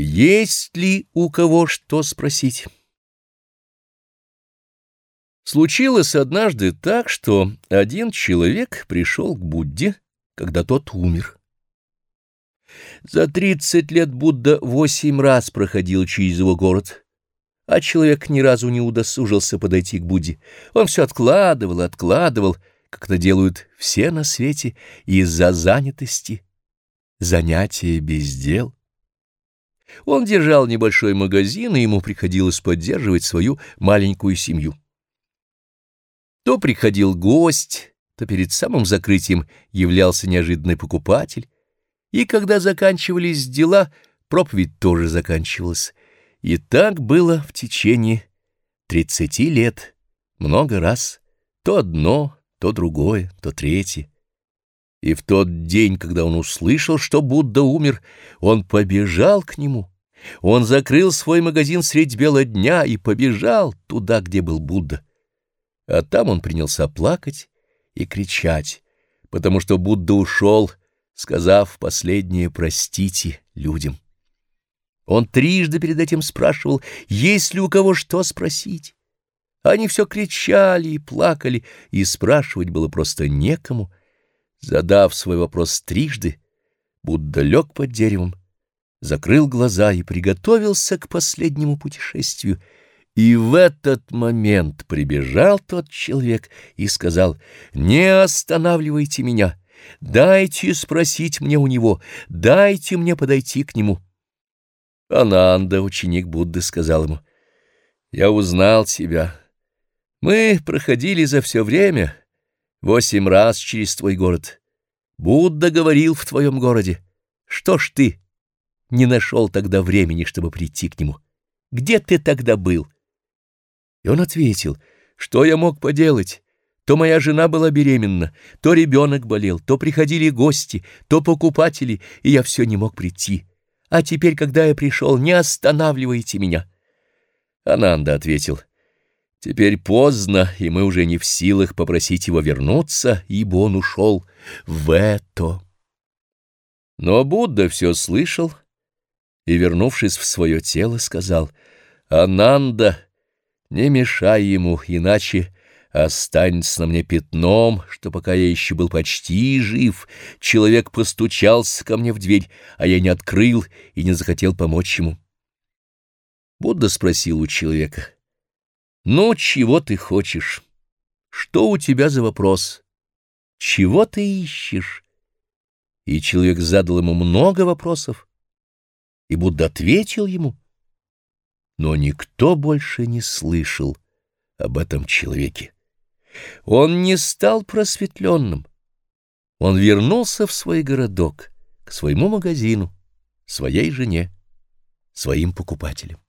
Есть ли у кого что спросить? Случилось однажды так, что один человек пришел к Будде, когда тот умер. За тридцать лет Будда восемь раз проходил через его город, а человек ни разу не удосужился подойти к Будде. Он все откладывал, откладывал, как это делают все на свете, из-за занятости, занятия без дел. Он держал небольшой магазин, и ему приходилось поддерживать свою маленькую семью. То приходил гость, то перед самым закрытием являлся неожиданный покупатель, и когда заканчивались дела, проповедь тоже заканчивалась. И так было в течение тридцати лет, много раз, то одно, то другое, то третье. И в тот день, когда он услышал, что Будда умер, он побежал к нему. Он закрыл свой магазин средь бела дня и побежал туда, где был Будда. А там он принялся плакать и кричать, потому что Будда ушел, сказав последнее «простите» людям. Он трижды перед этим спрашивал, есть ли у кого что спросить. Они все кричали и плакали, и спрашивать было просто некому — Задав свой вопрос трижды, Будда лег под деревом, закрыл глаза и приготовился к последнему путешествию. И в этот момент прибежал тот человек и сказал, «Не останавливайте меня, дайте спросить мне у него, дайте мне подойти к нему». Ананда, ученик Будды, сказал ему, «Я узнал тебя. Мы проходили за все время» Восемь раз через твой город. Будда говорил в твоем городе. Что ж ты не нашел тогда времени, чтобы прийти к нему? Где ты тогда был? И он ответил, что я мог поделать? То моя жена была беременна, то ребенок болел, то приходили гости, то покупатели, и я все не мог прийти. А теперь, когда я пришел, не останавливайте меня. Ананда ответил, Теперь поздно, и мы уже не в силах попросить его вернуться, ибо он ушел в это. Но Будда все слышал и, вернувшись в свое тело, сказал, «Ананда, не мешай ему, иначе останется на мне пятном, что пока я еще был почти жив, человек постучался ко мне в дверь, а я не открыл и не захотел помочь ему». Будда спросил у человека, — ну, чего ты хочешь? Что у тебя за вопрос? Чего ты ищешь? И человек задал ему много вопросов, и Будда ответил ему. Но никто больше не слышал об этом человеке. Он не стал просветленным. Он вернулся в свой городок, к своему магазину, своей жене, своим покупателям.